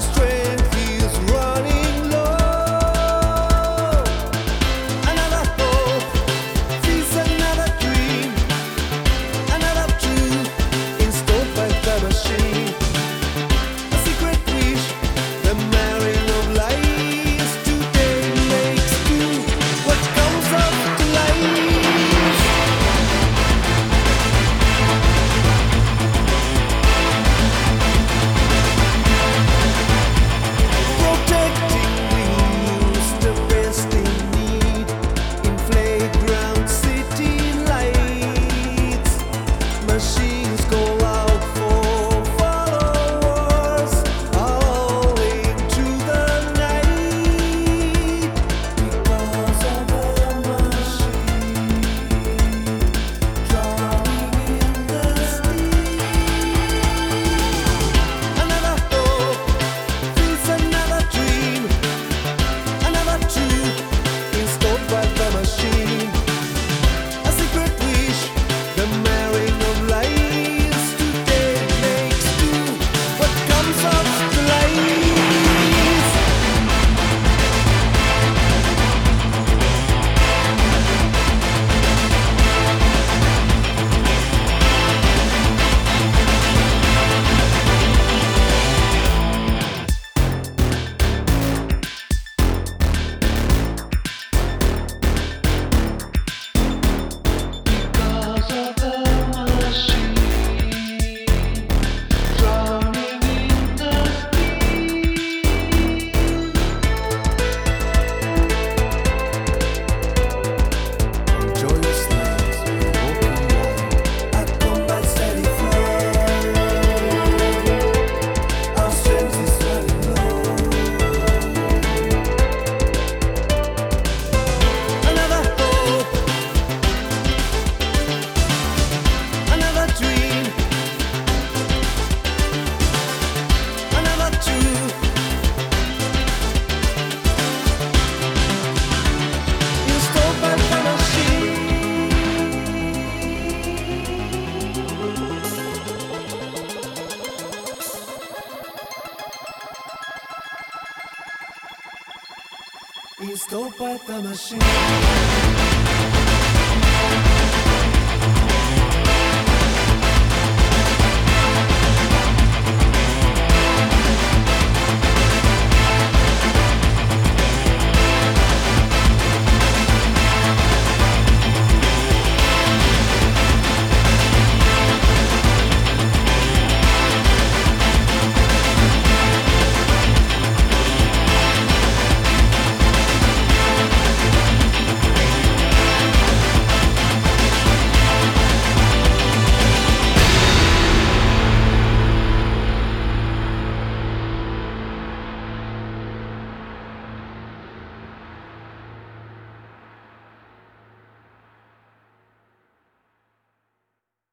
Strange. Installed by the machine.